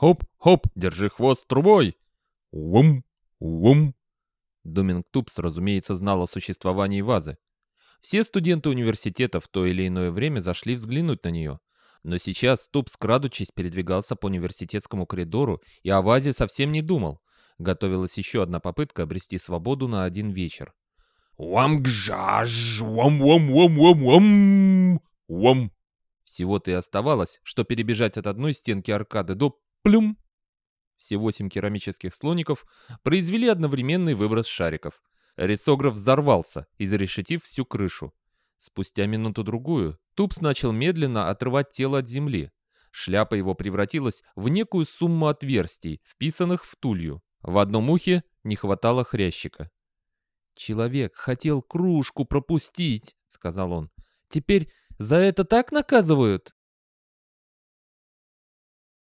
Хоп-хоп, держи хвост трубой! Вум, вум. Думинг Тупс, разумеется, знал о существовании вазы. Все студенты университета в то или иное время зашли взглянуть на нее. Но сейчас Тупс, крадучись, передвигался по университетскому коридору и о вазе совсем не думал. Готовилась еще одна попытка обрести свободу на один вечер. «Уам-гжаж! Уам-уам-уам-уам-уам!» «Уам!» Всего-то и оставалось, что перебежать от одной стенки аркады до плюм. Все восемь керамических слоников произвели одновременный выброс шариков. Рисограф взорвался, изрешетив всю крышу. Спустя минуту-другую Тупс начал медленно отрывать тело от земли. Шляпа его превратилась в некую сумму отверстий, вписанных в тулью. В одном ухе не хватало хрящика. «Человек хотел кружку пропустить», — сказал он. «Теперь за это так наказывают?»